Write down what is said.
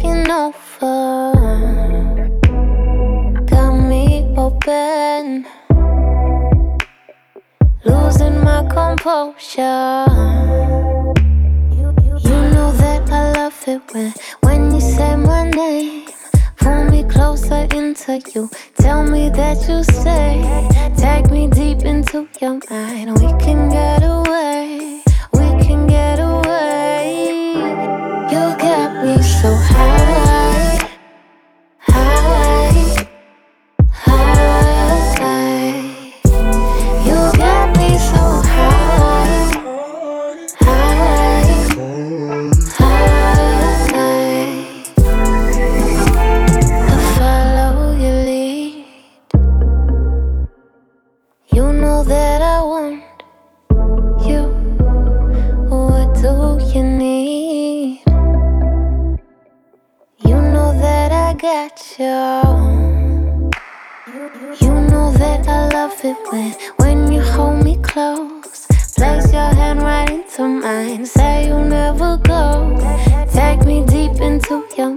over. Got me open, losing my composure. You know that I love it when when you say my name. Pull me closer into you. Tell me that you stay. Take me deep into your mind. We can get away. We can get away. You got me so high. Got you. You know that I love it when when you hold me close. Place your hand right into mine. Say you'll never go. Take me deep into your